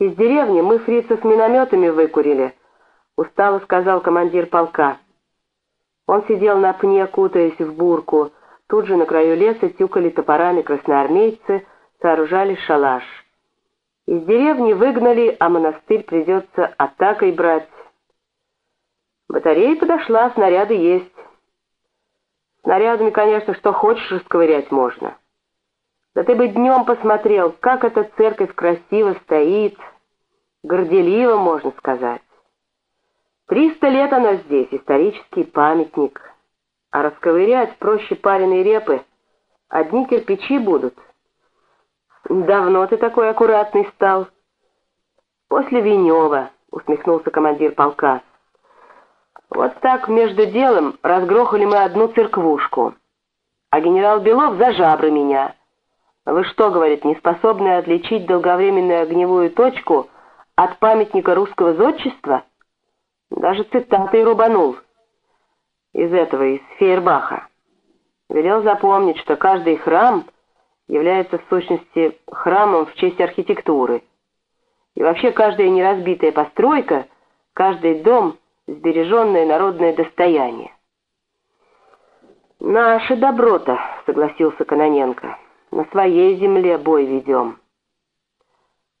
Из деревни мы фрицев минометами выкурили, устало сказал командир полка. Он сидел на пне, кутаясь в бурку. Тут же на краю леса тюкали топорами красноармейцы, сооружали шалаш. Из деревни выгнали, а монастырь придется атакой брать. Батарея подошла, снаряды есть. Снарядами, конечно, что хочешь расковырять можно. Да ты бы днем посмотрел, как эта церковь красиво стоит, горделиво, можно сказать. Триста лет она здесь, исторический памятник. А расковырять проще пареной репы. Одни кирпичи будут. Давно ты такой аккуратный стал. После Венева, усмехнулся командир полка. Вот так между делом разгрохали мы одну церквушку. А генерал Белов за жабры меня. Вы что, говорит, не способны отличить долговременную огневую точку от памятника русского зодчества? Даже цитатой рубанул. Из этого, из Фейербаха. Велел запомнить, что каждый храм является в сущности храмом в честь архитектуры. И вообще каждая неразбитая постройка, каждый дом — сбереженное народное достояние. «Наше доброта», — согласился Каноненко. «На своей земле бой ведем».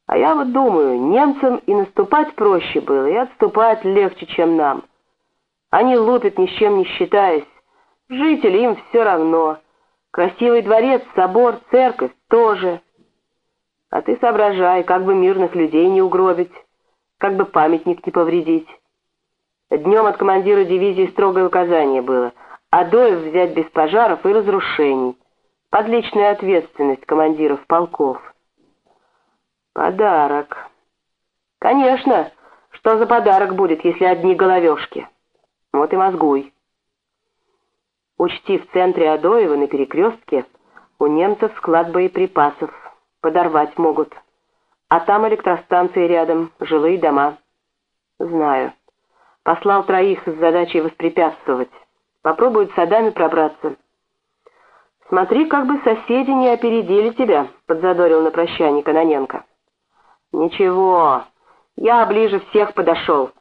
А я вот думаю, немцам и наступать проще было, и отступать легче, чем нам. Они лупят ни с чем не считаясь. Жители им все равно. Красивый дворец, собор, церковь тоже. А ты соображай, как бы мирных людей не угробить, как бы памятник не повредить. Днем от командира дивизии строгое указание было — Адоев взять без пожаров и разрушений, под личную ответственность командиров полков. Подарок. Конечно, что за подарок будет, если одни головешки? Вот и мозгуй. Учти, в центре Адоева на перекрестке у немцев склад боеприпасов. Подорвать могут. А там электростанции рядом, жилые дома. Знаю. Послал троих с задачей воспрепятствовать. Попробуют садами пробраться. Смотри, как бы соседи не опередили тебя, подзадорил на прощание Каноненко. Ничего, я ближе всех подошел.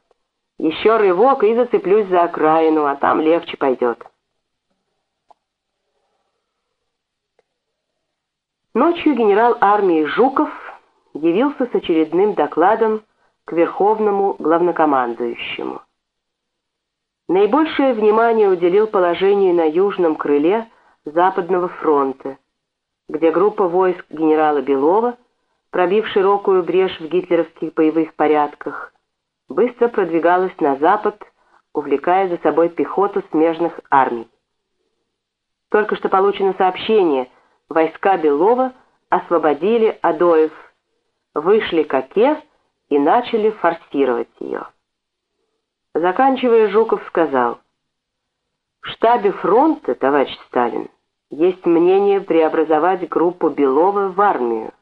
Еще рывок и зацеплюсь за окраину, а там легче пойдет. Ночью генерал армии Жуков явился с очередным докладом к верховному главнокомандующему. Наибольшее внимание уделил положению на южном крыле Западного фронта, где группа войск генерала Белова, пробив широкую брешь в гитлеровских боевых порядках, быстро продвигалась на запад, увлекая за собой пехоту смежных армий. Только что получено сообщение, войска Белова освободили Адоев, вышли к Оке и начали форсировать ее. Заканчивая, Жуков сказал, «В штабе фронта, товарищ Сталин, есть мнение преобразовать группу Белова в армию.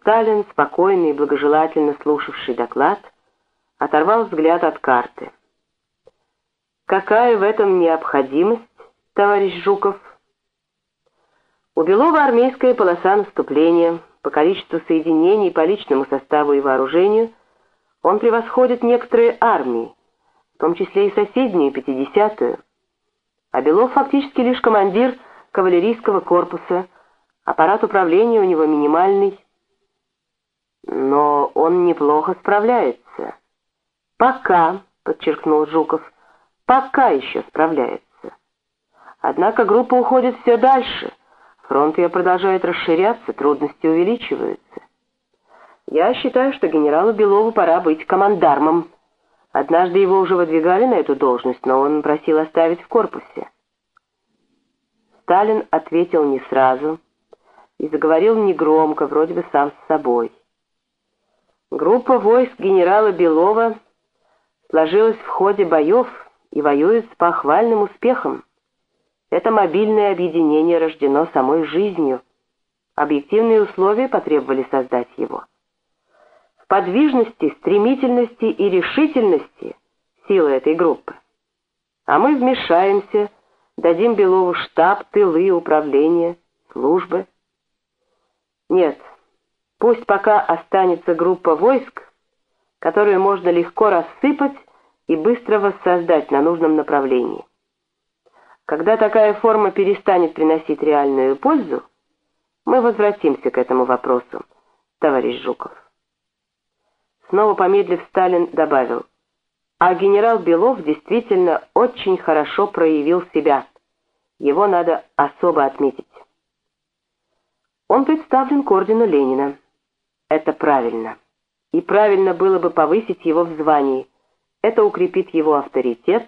Сталин, спокойный и благожелательно слушавший доклад, оторвал взгляд от карты. «Какая в этом необходимость, товарищ Жуков?» У Белова армейская полоса наступления. По количеству соединений, по личному составу и вооружению он превосходит некоторые армии, в том числе и соседнюю, 50-ю. А Белов фактически лишь командир кавалерийского корпуса, аппарат управления у него минимальный, но он неплохо справляется. Пока, подчеркнул Жуков, пока еще справляется. Однако группа уходит все дальше. Фронт ее продолжает расширяться, трудности увеличиваются. Я считаю, что генералу Белову пора быть командармом. Однажды его уже выдвигали на эту должность, но он просил оставить в корпусе. Сталин ответил не сразу и заговорил негромко, вроде бы сам с собой. Группа войск генерала Белова сложилась в ходе боев и воюет с похвальным успехом. Это мобильное объединение рождено самой жизнью. Объективные условия потребовали создать его. Подвижности, стремительности и решительности сила этой группы. А мы вмешаемся, дадим Белову штаб, тылы, управление, службы. Нет, Пусть пока останется группа войск, которую можно легко рассыпать и быстро воссоздать на нужном направлении. Когда такая форма перестанет приносить реальную пользу, мы возвратимся к этому вопросу, товарищ Жуков. Снова помедлив, Сталин добавил, а генерал Белов действительно очень хорошо проявил себя. Его надо особо отметить. Он представлен к ордену Ленина. Это правильно. И правильно было бы повысить его в звании. Это укрепит его авторитет,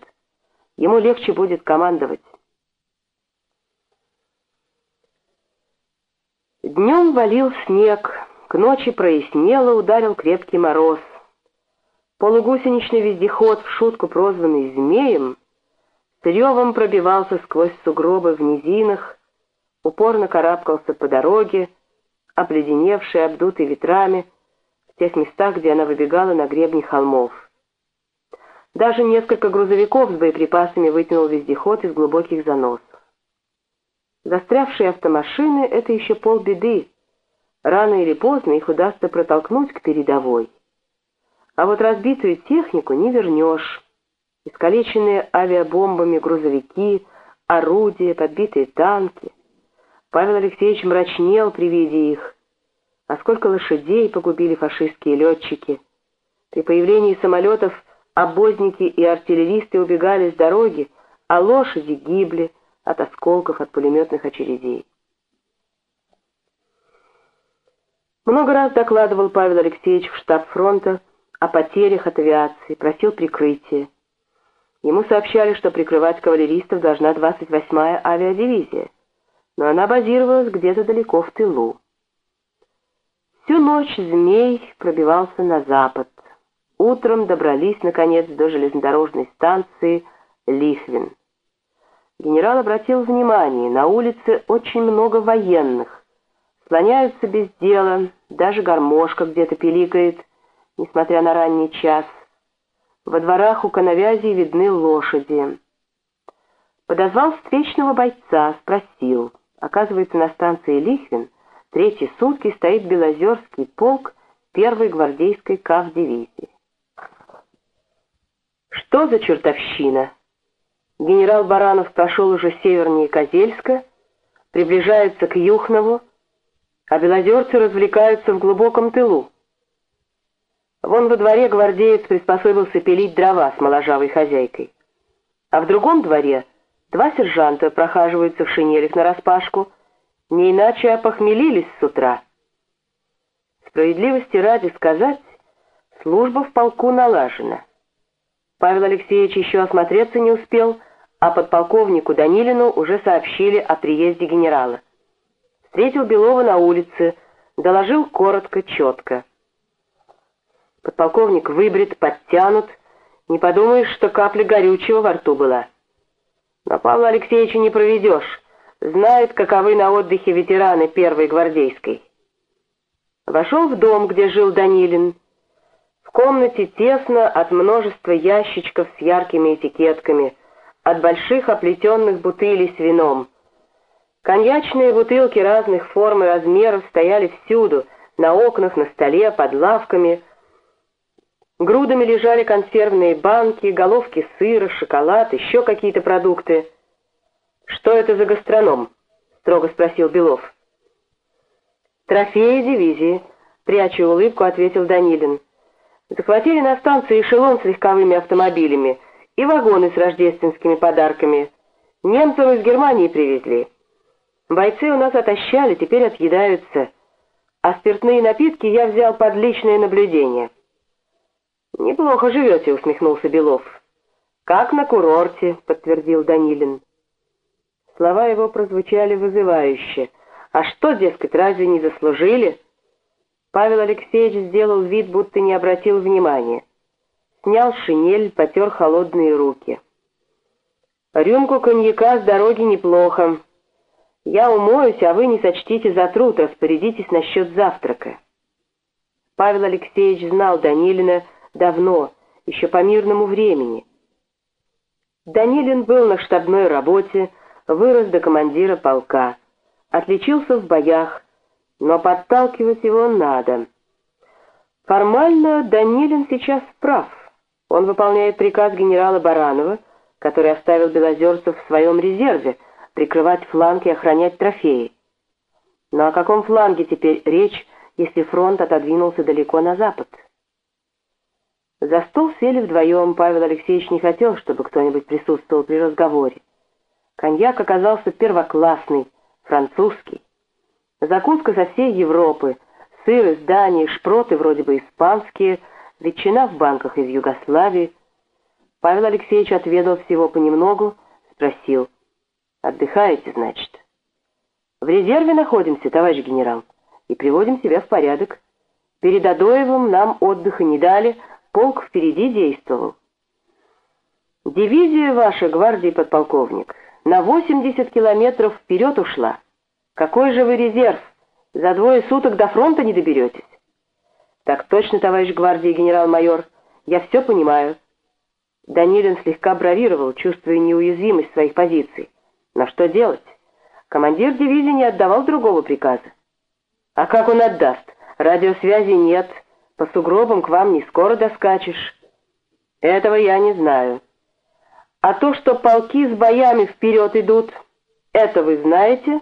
ему легче будет командовать. Днем валил снег, к ночи прояснело, ударил крепкий мороз. Полугусеничный вездеход, в шутку прозванный «змеем», с ревом пробивался сквозь сугробы в низинах, упорно карабкался по дороге, обледеневший, обдутый ветрами, в тех местах, где она выбегала на гребни холмов. Даже несколько грузовиков с боеприпасами вытянул вездеход из глубоких заносов. Застрявшие автомашины — это еще полбеды. Рано или поздно их удастся протолкнуть к передовой. А вот разбитую технику не вернешь. Искалеченные авиабомбами грузовики, орудия, подбитые танки. Павел Алексеевич мрачнел при виде их. А сколько лошадей погубили фашистские летчики. При появлении самолетов обозники и артиллеристы убегали с дороги, а лошади гибли от осколков от пулеметных очередей. Много раз докладывал Павел Алексеевич в штаб фронта о потерях от авиации, просил прикрытия. Ему сообщали, что прикрывать кавалеристов должна 28-я авиадивизия но она базировалась где-то далеко в тылу. Всю ночь змей пробивался на запад. Утром добрались, наконец, до железнодорожной станции Лихвин. Генерал обратил внимание, на улице очень много военных. Слоняются без дела, даже гармошка где-то пиликает, несмотря на ранний час. Во дворах у коновязи видны лошади. Подозвал встречного бойца, спросил — Оказывается, на станции Лихвин третьи сутки стоит Белозерский полк первой гвардейской КАВ-дивизии. Что за чертовщина? Генерал Баранов прошел уже севернее Козельска, приближается к Юхнову, а белозерцы развлекаются в глубоком тылу. Вон во дворе гвардеец приспособился пилить дрова с моложавой хозяйкой. А в другом дворе — Два сержанта прохаживаются в шинелях нараспашку, не иначе опохмелились с утра. Справедливости ради сказать, служба в полку налажена. Павел Алексеевич еще осмотреться не успел, а подполковнику Данилину уже сообщили о приезде генерала. Встретил Белова на улице, доложил коротко, четко. Подполковник выбрит, подтянут, не подумаешь, что капля горючего во рту была. Но Павла Алексеевича не проведешь. Знает, каковы на отдыхе ветераны первой гвардейской. Вошел в дом, где жил Данилин. В комнате тесно от множества ящичков с яркими этикетками, от больших оплетенных бутылей с вином. Коньячные бутылки разных форм и размеров стояли всюду, на окнах, на столе, под лавками — Грудами лежали консервные банки, головки сыра, шоколад, еще какие-то продукты. «Что это за гастроном?» — строго спросил Белов. «Трофеи дивизии», — пряча улыбку, ответил Данилин. «Захватили на станции эшелон с легковыми автомобилями и вагоны с рождественскими подарками. Немцев из Германии привезли. Бойцы у нас отощали, теперь отъедаются. А спиртные напитки я взял под личное наблюдение». «Неплохо живете», — усмехнулся Белов. «Как на курорте», — подтвердил Данилин. Слова его прозвучали вызывающе. «А что, дескать, разве не заслужили?» Павел Алексеевич сделал вид, будто не обратил внимания. Снял шинель, потер холодные руки. «Рюмку коньяка с дороги неплохо. Я умоюсь, а вы не сочтите за труд, распорядитесь насчет завтрака». Павел Алексеевич знал Данилина, давно, еще по мирному времени. Данилин был на штабной работе, вырос до командира полка, отличился в боях, но подталкивать его надо. Формально Данилин сейчас прав. Он выполняет приказ генерала Баранова, который оставил Белозерцев в своем резерве, прикрывать фланг и охранять трофеи. Но о каком фланге теперь речь, если фронт отодвинулся далеко на запад? За стол сели вдвоем, Павел Алексеевич не хотел, чтобы кто-нибудь присутствовал при разговоре. Коньяк оказался первоклассный, французский. Закуска со всей Европы, сыр из Дании, шпроты вроде бы испанские, ветчина в банках из Югославии. Павел Алексеевич отведал всего понемногу, спросил, «Отдыхаете, значит?» «В резерве находимся, товарищ генерал, и приводим себя в порядок. Перед Адоевым нам отдыха не дали, полк впереди действовал». «Дивизия ваша, гвардии подполковник, на 80 километров вперед ушла. Какой же вы резерв? За двое суток до фронта не доберетесь. Так точно, товарищ гвардии генерал-майор, я все понимаю. Данилин слегка бравировал, чувствуя неуязвимость своих позиций. Но что делать? Командир дивизии не отдавал другого приказа. А как он отдаст? Радиосвязи нет, по сугробам к вам не скоро доскачешь. Этого я не знаю. А то, что полки с боями вперед идут, это вы знаете?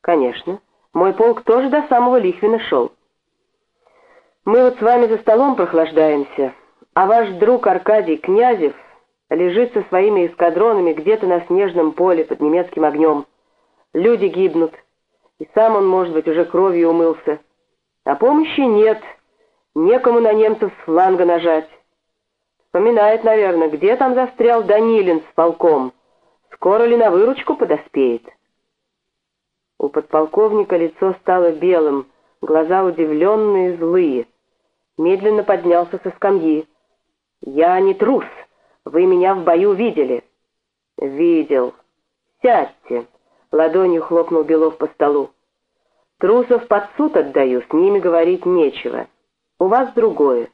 Конечно. Мой полк тоже до самого Лихвина шел. Мы вот с вами за столом прохлаждаемся, а ваш друг Аркадий Князев лежит со своими эскадронами где-то на снежном поле под немецким огнем. Люди гибнут, и сам он, может быть, уже кровью умылся. А помощи нет, некому на немцев с фланга нажать. Вспоминает, наверное, где там застрял Данилин с полком. Скоро ли на выручку подоспеет? У подполковника лицо стало белым, глаза удивленные, злые. Медленно поднялся со скамьи. «Я не трус. Вы меня в бою видели». «Видел. Сядьте», — ладонью хлопнул Белов по столу. «Трусов под суд отдаю, с ними говорить нечего. У вас другое.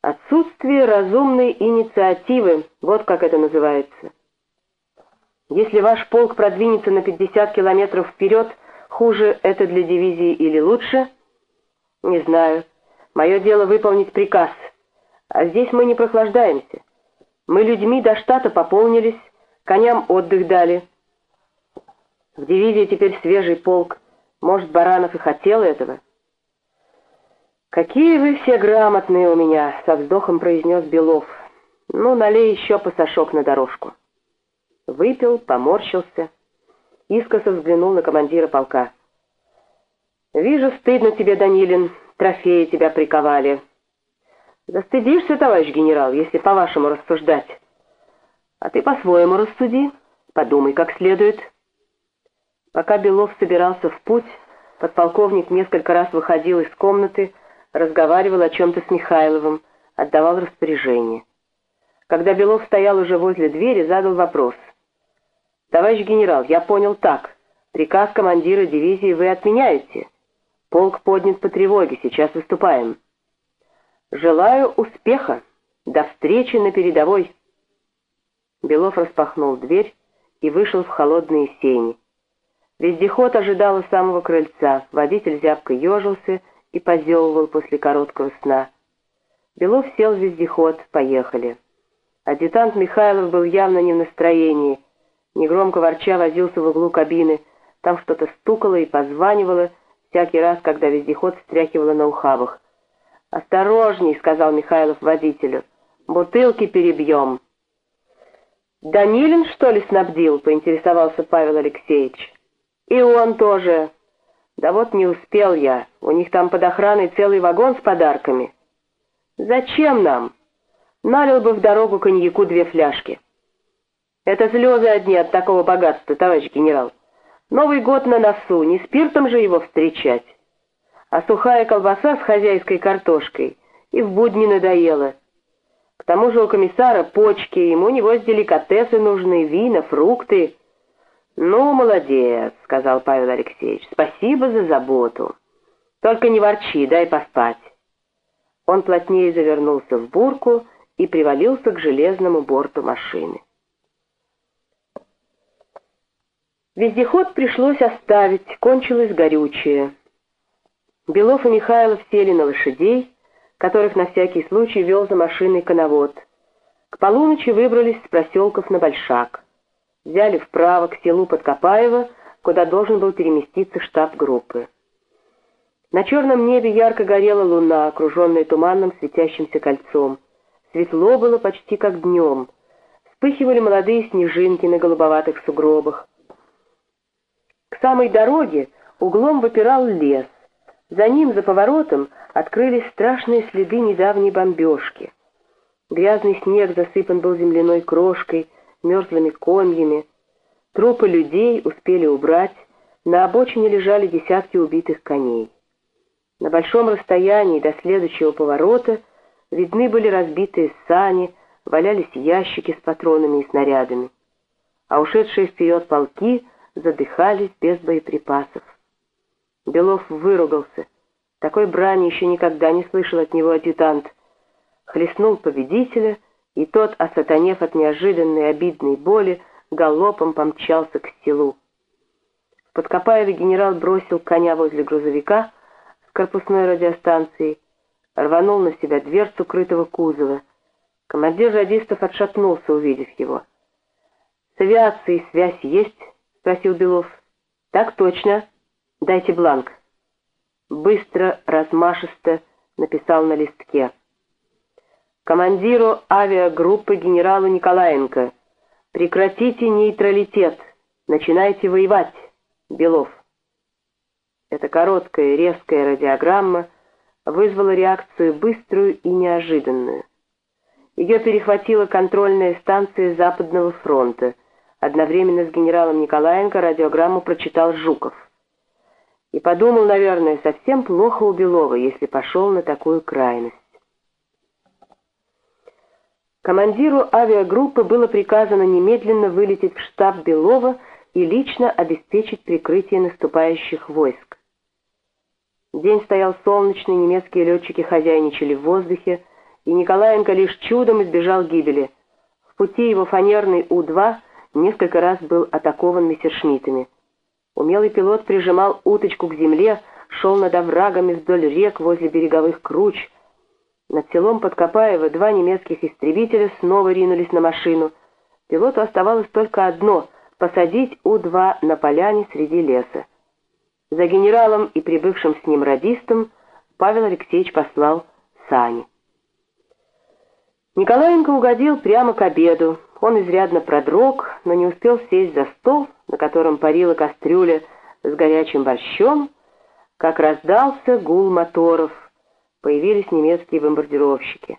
Отсутствие разумной инициативы, вот как это называется». Если ваш полк продвинется на 50 километров вперед, хуже это для дивизии или лучше? Не знаю. Мое дело выполнить приказ. А здесь мы не прохлаждаемся. Мы людьми до штата пополнились, коням отдых дали. В дивизии теперь свежий полк. Может, Баранов и хотел этого? «Какие вы все грамотные у меня!» — со вздохом произнес Белов. «Ну, налей еще пасашок на дорожку». Выпил, поморщился. Искоса взглянул на командира полка. «Вижу, стыдно тебе, Данилин, трофеи тебя приковали». «Застыдишься, товарищ генерал, если по-вашему рассуждать». «А ты по-своему рассуди, подумай как следует». Пока Белов собирался в путь, подполковник несколько раз выходил из комнаты, разговаривал о чем-то с Михайловым, отдавал распоряжение. Когда Белов стоял уже возле двери, задал вопрос — «Товарищ генерал, я понял так. Приказ командира дивизии вы отменяете. Полк поднят по тревоге, сейчас выступаем. Желаю успеха. До встречи на передовой». Белов распахнул дверь и вышел в холодные сени. Вездеход ожидал у самого крыльца, водитель зябко ежился и позевывал после короткого сна. Белов сел в вездеход, поехали. Адъютант Михайлов был явно не в настроении, Негромко ворча возился в углу кабины. Там что-то стукало и позванивало всякий раз, когда вездеход встряхивало на ухабах. «Осторожней», — сказал Михайлов водителю, — «бутылки перебьем». «Данилин, что ли, снабдил?» — поинтересовался Павел Алексеевич. «И он тоже». «Да вот не успел я. У них там под охраной целый вагон с подарками». «Зачем нам?» «Налил бы в дорогу коньяку две фляжки». Это слезы одни от такого богатства, товарищ генерал. Новый год на носу, не спиртом же его встречать. А сухая колбаса с хозяйской картошкой и в будни надоела. К тому же у комиссара почки, ему у него деликатесы нужны, вина, фрукты. «Ну, молодец», — сказал Павел Алексеевич, — «спасибо за заботу. Только не ворчи, дай поспать». Он плотнее завернулся в бурку и привалился к железному борту машины. Вездеход пришлось оставить, кончилось горючее. Белов и Михайлов сели на лошадей, которых на всякий случай вел за машиной коновод. К полуночи выбрались с проселков на Большак. Взяли вправо к селу Подкопаево, куда должен был переместиться штаб группы. На черном небе ярко горела луна, окруженная туманным светящимся кольцом. Светло было почти как днем. Вспыхивали молодые снежинки на голубоватых сугробах. К самой дороге углом выпирал лес. За ним, за поворотом, открылись страшные следы недавней бомбежки. Грязный снег засыпан был земляной крошкой, мерзлыми комьями. Трупы людей успели убрать, на обочине лежали десятки убитых коней. На большом расстоянии до следующего поворота видны были разбитые сани, валялись ящики с патронами и снарядами. А ушедшие вперед полки задыхались без боеприпасов. Белов выругался. Такой брани еще никогда не слышал от него адъютант. Хлестнул победителя, и тот, осатанев от неожиданной обидной боли, галопом помчался к селу. В Подкопаеве генерал бросил коня возле грузовика с корпусной радиостанцией, рванул на себя дверцу крытого кузова. Командир радистов отшатнулся, увидев его. «С авиацией связь есть?» — спросил Белов. «Так точно. Дайте бланк». Быстро, размашисто написал на листке. Командиру авиагруппы генералу Николаенко. Прекратите нейтралитет. Начинайте воевать. Белов. Эта короткая, резкая радиограмма вызвала реакцию быструю и неожиданную. Ее перехватила контрольная станция Западного фронта. Одновременно с генералом Николаенко радиограмму прочитал Жуков. Подумал, наверное, совсем плохо у Белова, если пошел на такую крайность. Командиру авиагруппы было приказано немедленно вылететь в штаб Белова и лично обеспечить прикрытие наступающих войск. День стоял солнечный, немецкие летчики хозяйничали в воздухе, и Николаенко лишь чудом избежал гибели. В пути его фанерный У-2 несколько раз был атакован мессершмиттами. Умелый пилот прижимал уточку к земле, шел над оврагами вдоль рек возле береговых круч. Над селом Подкопаево два немецких истребителя снова ринулись на машину. Пилоту оставалось только одно — посадить У-2 на поляне среди леса. За генералом и прибывшим с ним радистом Павел Алексеевич послал сани. Николаенко угодил прямо к обеду. Он изрядно продрог, но не успел сесть за стол, на котором парила кастрюля с горячим борщом, как раздался гул моторов. Появились немецкие бомбардировщики.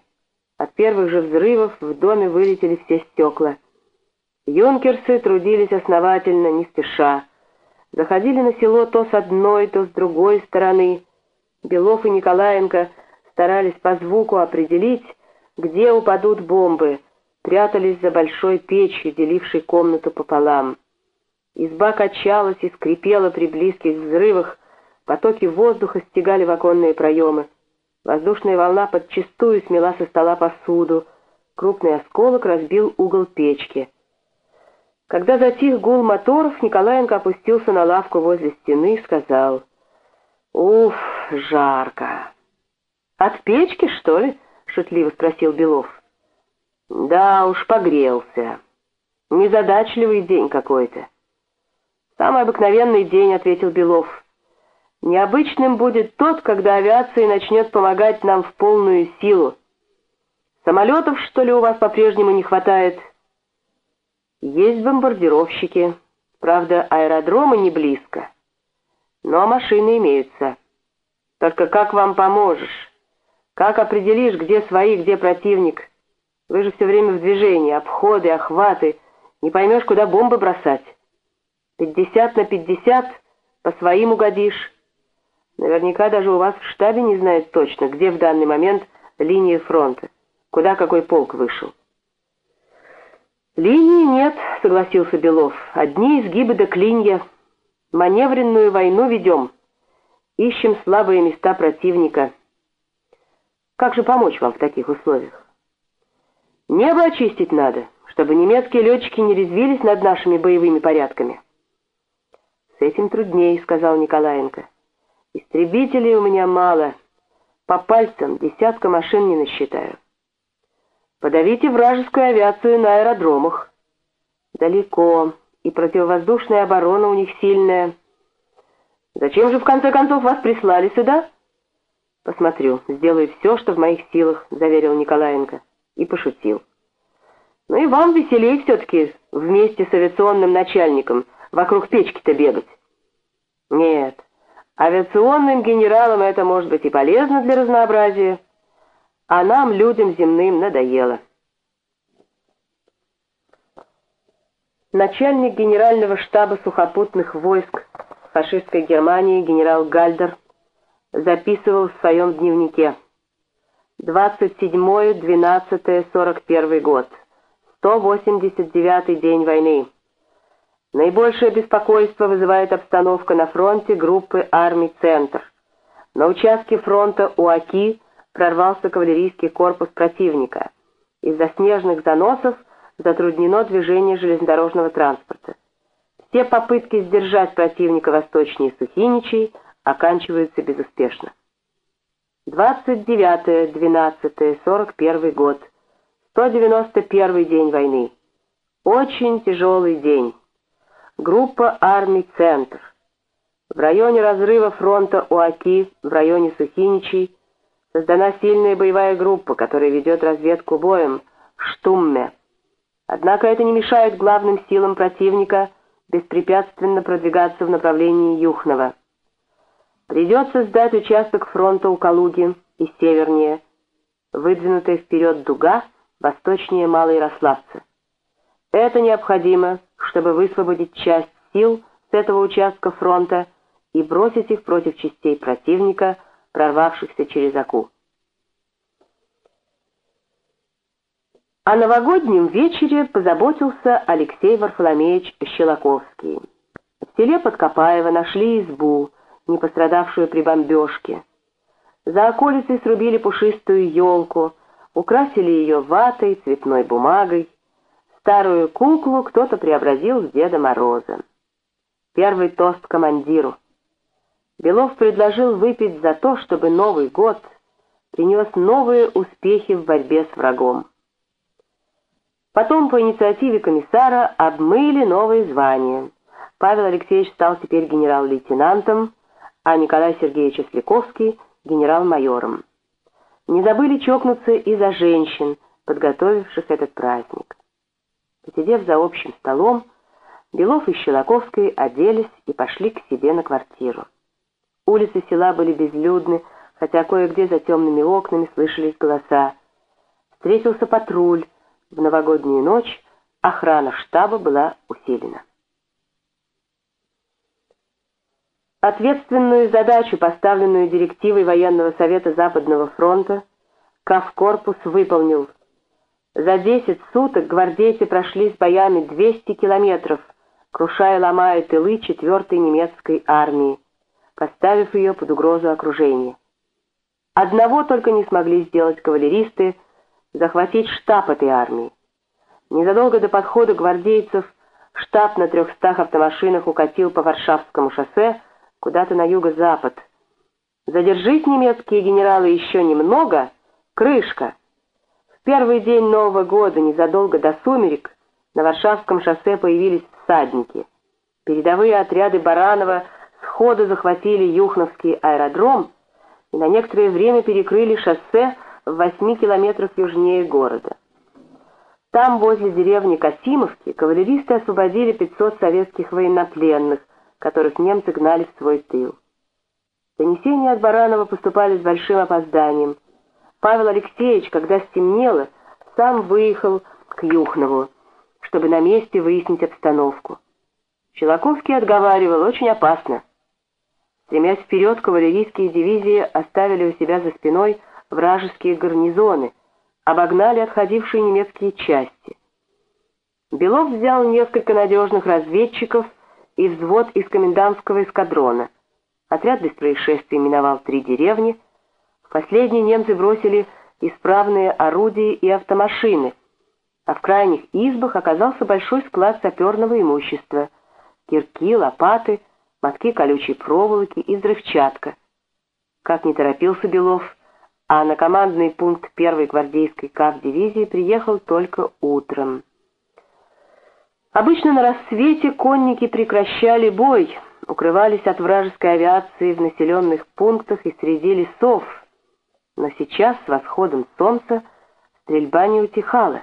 От первых же взрывов в доме вылетели все стекла. Юнкерсы трудились основательно, не спеша. Заходили на село то с одной, то с другой стороны. Белов и Николаенко старались по звуку определить, где упадут бомбы, прятались за большой печью, делившей комнату пополам. Изба качалась и скрипела при близких взрывах, потоки воздуха стегали в оконные проемы. Воздушная волна подчистую смела со стола посуду, крупный осколок разбил угол печки. Когда затих гул моторов, Николаенко опустился на лавку возле стены и сказал, «Уф, жарко!» «От печки, что ли?» — шутливо спросил Белов. «Да уж, погрелся. Незадачливый день какой-то». «Самый обыкновенный день», — ответил Белов. «Необычным будет тот, когда авиация начнет помогать нам в полную силу. Самолетов, что ли, у вас по-прежнему не хватает?» «Есть бомбардировщики. Правда, аэродромы не близко. Но машины имеются. Только как вам поможешь? Как определишь, где свои, где противник?» Вы же все время в движении, обходы, охваты. Не поймешь, куда бомбы бросать. Пятьдесят на пятьдесят по своим угодишь. Наверняка даже у вас в штабе не знают точно, где в данный момент линия фронта, куда какой полк вышел. «Линии нет», — согласился Белов. «Одни изгибы да клинья. Маневренную войну ведем. Ищем слабые места противника. Как же помочь вам в таких условиях?» Небо очистить надо, чтобы немецкие летчики не резвились над нашими боевыми порядками. этим трудней», — сказал Николаенко. «Истребителей у меня мало. По пальцам десятка машин не насчитаю». «Подавите вражескую авиацию на аэродромах». «Далеко, и противовоздушная оборона у них сильная». «Зачем же в конце концов вас прислали сюда?» «Посмотрю, сделаю все, что в моих силах», — заверил Николаенко и пошутил. «Ну и вам веселей все-таки вместе с авиационным начальником вокруг печки-то бегать». «Нет, авиационным генералам это может быть и полезно для разнообразия, а нам, людям земным, надоело». Начальник генерального штаба сухопутных войск фашистской Германии генерал Гальдер записывал в своем дневнике. 27-12-41 год. 189 день войны. Наибольшее беспокойство вызывает обстановка на фронте группы армий «Центр». На участке фронта у Аки прорвался кавалерийский корпус противника. Из-за снежных заносов затруднено движение железнодорожного транспорта. Все попытки сдержать противника восточнее Сухиничей оканчиваются безуспешно. 29-12-41 год. 191 день войны. Очень тяжелый день. Группа армий «Центр». В районе разрыва фронта Уаки, в районе Сухиничей, создана сильная боевая группа, которая ведет разведку боем «Штумме». Однако это не мешает главным силам противника беспрепятственно продвигаться в направлении Юхнова. Придется сдать участок фронта у Калуги и севернее, выдвинутая вперед дуга восточнее Малоярославца. Это необходимо, чтобы высвободить часть сил с этого участка фронта и бросить их против частей противника, прорвавшихся через Аку. О новогоднем вечере позаботился Алексей Варфоломеевич Щелоковский. В селе Подкопаево нашли избу, не пострадавшую при бомбежке. За околицей срубили пушистую елку, украсили ее ватой, цветной бумагой. Старую куклу кто-то преобразил в Деда Мороза. Первый тост командиру. Белов предложил выпить за то, чтобы Новый год принес новые успехи в борьбе с врагом. Потом по инициативе комиссара обмыли новые звания. Павел Алексеевич стал теперь генерал-лейтенантом, а Николай Сергеевич Осляковский — генерал-майором. Не забыли чокнуться и за женщин, подготовивших этот праздник. Посидев за общим столом, Белов и Щелоковский оделись и пошли к себе на квартиру. Улицы села были безлюдны, хотя кое-где за темными окнами слышались голоса. Встретился патруль. В новогоднюю ночь охрана штаба была усилена. Ответственную задачу, поставленную директивой Военного совета Западного фронта, Кавкорпус выполнил. За 10 суток гвардейцы прошли с боями 200 километров, крушая ломая тылы 4-й немецкой армии, поставив ее под угрозу окружения. Одного только не смогли сделать кавалеристы — захватить штаб этой армии. Незадолго до подхода гвардейцев штаб на 300 автомашинах укатил по Варшавскому шоссе, куда-то на юго-запад. Задержись немецкие генералы еще немного, крышка. В первый день Нового года, незадолго до сумерек, на Варшавском шоссе появились всадники. Передовые отряды Баранова сходу захватили Юхновский аэродром и на некоторое время перекрыли шоссе в восьми километрах южнее города. Там, возле деревни Касимовки, кавалеристы освободили 500 советских военнопленных, которых немцы гнали в свой тыл. Донесения от Баранова поступали с большим опозданием. Павел Алексеевич, когда стемнело, сам выехал к Юхнову, чтобы на месте выяснить обстановку. Челаковский отговаривал, очень опасно. Стремясь вперед, кавалерийские дивизии оставили у себя за спиной вражеские гарнизоны, обогнали отходившие немецкие части. Белов взял несколько надежных разведчиков и взвод из комендантского эскадрона. Отряд без происшествий миновал три деревни. В последние немцы бросили исправные орудия и автомашины, а в крайних избах оказался большой склад саперного имущества — кирки, лопаты, мотки колючей проволоки и взрывчатка. Как не торопился Белов, а на командный пункт первой гвардейской КАВ-дивизии приехал только утром. Обычно на рассвете конники прекращали бой, укрывались от вражеской авиации в населенных пунктах и среди лесов, но сейчас с восходом солнца стрельба не утихала.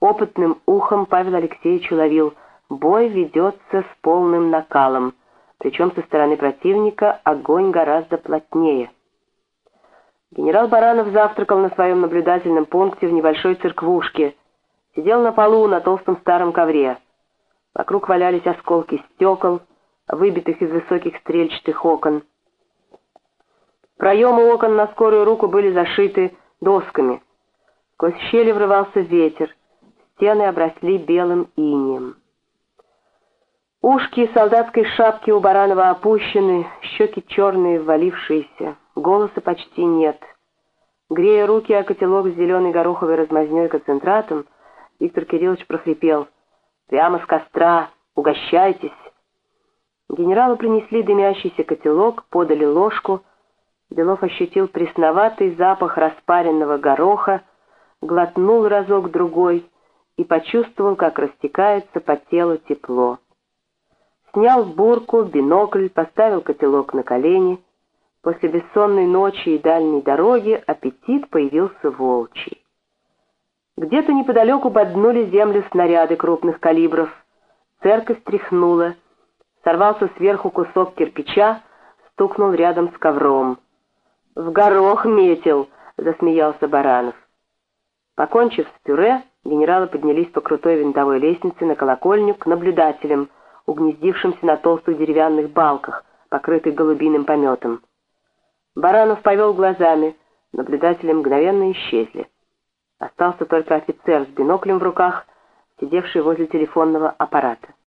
Опытным ухом Павел Алексеевич уловил, бой ведется с полным накалом, причем со стороны противника огонь гораздо плотнее. Генерал Баранов завтракал на своем наблюдательном пункте в небольшой церквушке, сидел на полу на толстом старом ковре. Вокруг валялись осколки стекол, выбитых из высоких стрельчатых окон. Проемы окон на скорую руку были зашиты досками. Сквозь щели врывался ветер, стены обросли белым инеем. Ушки солдатской шапки у Баранова опущены, щеки черные, ввалившиеся, голоса почти нет. Грея руки о котелок с зеленой гороховой размазней концентратом, Виктор Кириллович прохрипел. «Прямо с костра! Угощайтесь!» Генералу принесли дымящийся котелок, подали ложку. Белов ощутил пресноватый запах распаренного гороха, глотнул разок-другой и почувствовал, как растекается по телу тепло. Снял бурку, бинокль, поставил котелок на колени. После бессонной ночи и дальней дороги аппетит появился волчий. Где-то неподалеку боднули землю снаряды крупных калибров. Церковь тряхнула. Сорвался сверху кусок кирпича, стукнул рядом с ковром. «В горох метил!» — засмеялся Баранов. Покончив с пюре, генералы поднялись по крутой винтовой лестнице на колокольню к наблюдателям, угнездившимся на толстых деревянных балках, покрытых голубиным пометом. Баранов повел глазами, наблюдатели мгновенно исчезли. Остался только офицер с биноклем в руках, сидевший возле телефонного аппарата.